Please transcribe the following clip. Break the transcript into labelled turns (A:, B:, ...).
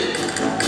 A: Sim!